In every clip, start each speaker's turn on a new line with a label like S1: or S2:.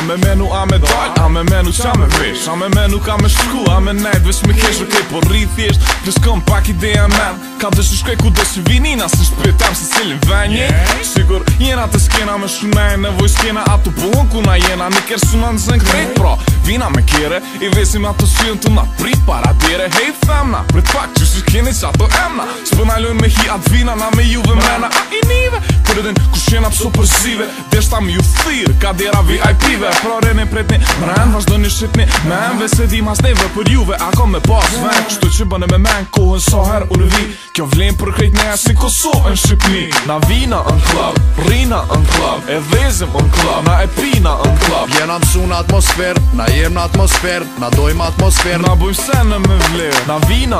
S1: A me menu, a me dal, a me menu qa me vesh A me menu ka me shku, a me najt vesh me kesh Ok, por rrith thjesht, nës kom pak ideja men Ka të shu ku dhe si vinina, si shpjetam se s'ilin li venje Sigur, jena të skena me shu naj nevoj skena A tu pohon ku na jena, në kërë suna në në zënk Pra, vina me kere, i vesim atë të të na prit Paradire, hej femna, prit pak që Keni qa të emna Së përna lojnë me hi atë vina Na me juve dhe mena A i nive Për edhe në kushena pësu përzive Deshta më ju thirë Ka dera VIP-ve Pra re në pretni Më rëndë vazhdo një shqipni Me emve se di mas neve Për juve ako me pas ven Kështu që bëne me men Kohën sa her unë vi Kjo vlenë për krejt me e si koso në shqipni
S2: Na vina në klab Rina në klab E vezim në klab Na e pina në klab Jena mësu në atmosfer Na jem në atmosfer Na dojmë atmosfer Na bujmë sen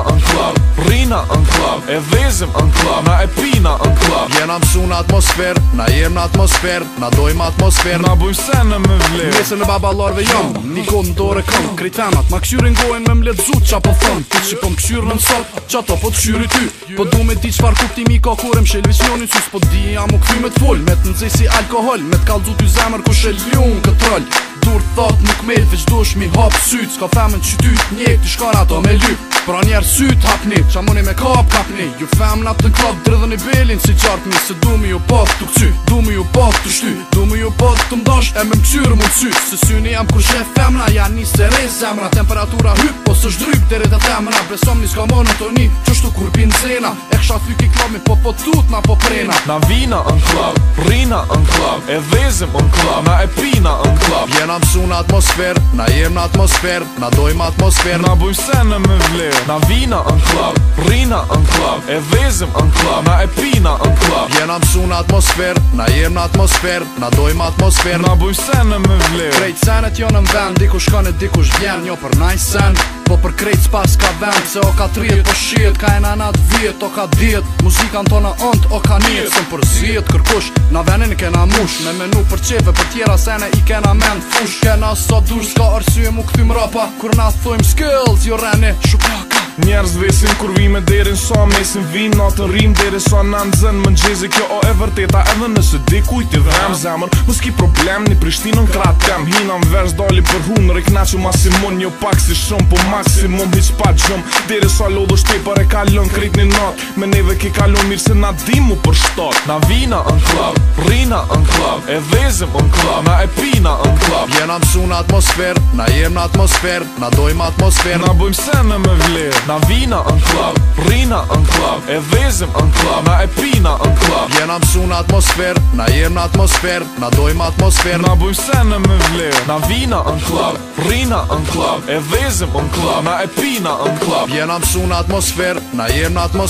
S2: Rina në klab E vezim në Na e pina në klab Jena mësu në atmosfer Na jem në atmosfer Na dojmë atmosfer Na bujmë se në më vler Mjesë në babalarve jam Një kod në dore këm Krejt femat Ma këshyrin gojnë me mletë zut Qa po thëm Ti që po më këshyrë në nësot Qa to po të këshyri ty Po du me di kupti kuptimi ka kurem Shelvis njoni qës Po di jam u këthy me të full Me të si alkohol Me të kaldu ty zemër ku shelvion këtë rol Dur thot nuk me Veç dush mi hop syt Ska femen që ty njek Ti shkar ato me lyp Pra njerë syt hapni, qa mëni me kap kapni Ju femë natë në drëdhën i bilin si qartëni Se du mi ju pot të këcy, du mi ju pot të shty Du mi ju pot të mdosh, e me më këcyrë mund sy Se syni jam kur shef femna, janë një se rej zemra Temperatura hyp, po së shdryp, dherit e temra Besom një s'ka monotoni, qështu kur pinë zena kisha sy ki Po po tut na po prena Na vina në klub Rina në E dhezim në Na e pina në klub Jena mësu në atmosfer Na jem në atmosfer Na dojmë atmosfer Na bujmë se në më vler Na vina në klub Rina në klub E dhezim në Na e pina në klub Jena mësu në atmosfer Na jem në atmosfer Na dojmë atmosfer Na bujmë se në më vler Krejt senet jo në mven Diku kënë, dikush diku Vjen njo për najsen Po për krejt s'pas ka vend Se o ka trijet po shiet Ka e nanat vjet O ka djet Muzikan të në ndë o ka njët Sëm për zjet kërkush Na venin i kena mush Me menu për qeve për tjera sene i kena men Fush kena sot dush Ska arsye mu këthim rapa Kur na thujm skills jo reni Shukra
S1: Njerëz vesin kur vime derin sa mesin vim Natën rim deri sa nan zënë, më gjezi Kjo o e vërteta edhe nëse dikuj t'i vrem zemër Më s'ki problem një prishtinë krat tem Hina më vers dali për hun në rekna që masimon Një pak si shumë po maksimum hiq pa gjumë Deri sa lodo shtej për e kalon krit një nat Me neve ki kalon mirë se na dimu për shtot
S2: Na vina në klub, rina në klub E vezim në klub, na e pina në klub Jena mësu në atmosfer, na jem në atmosfer Na dojmë atmosfer, na bujmë se me vler Na vina në klub, rina në klub E vezim në klub, na e pina në klub Jena mësu në atmosfer, na jem në Na dojmë atmosfer, na bujmë senë me vler Na vina në klub, rina në klub E vezim në klub, na e pina në klub Jena mësu në atmosfer, na jem në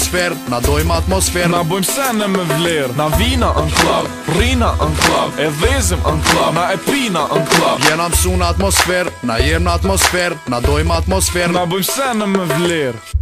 S2: Na dojmë atmosfer, na bujmë senë me vler Na vina në klub, rina në klub E vezim në klub, na e pina në klub Jena mësu në atmosfer, na jem në Na dojmë atmosfer, na bujmë senë me vler player.